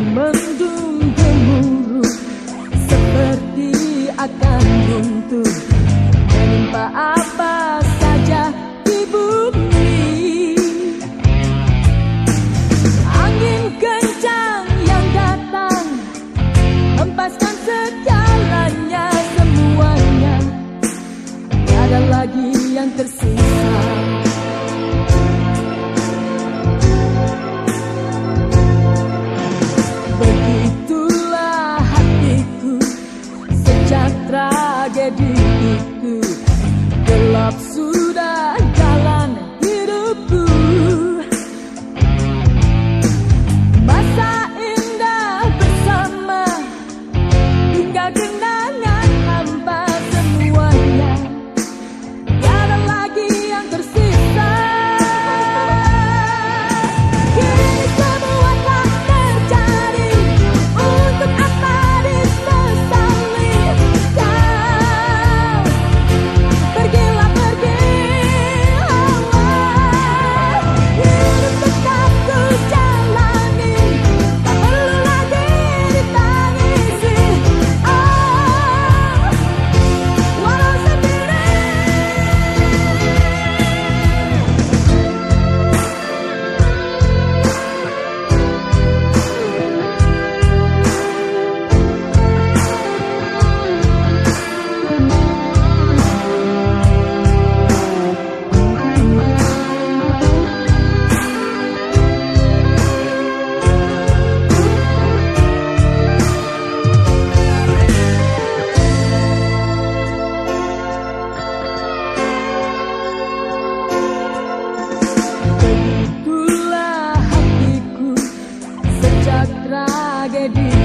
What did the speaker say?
mendung gemuruh seperti akan runtuh. Menimpa apa saja di bumi? Angin kencang yang datang hempaskan segalanya semuanya. Ada lagi yang tersisa ready.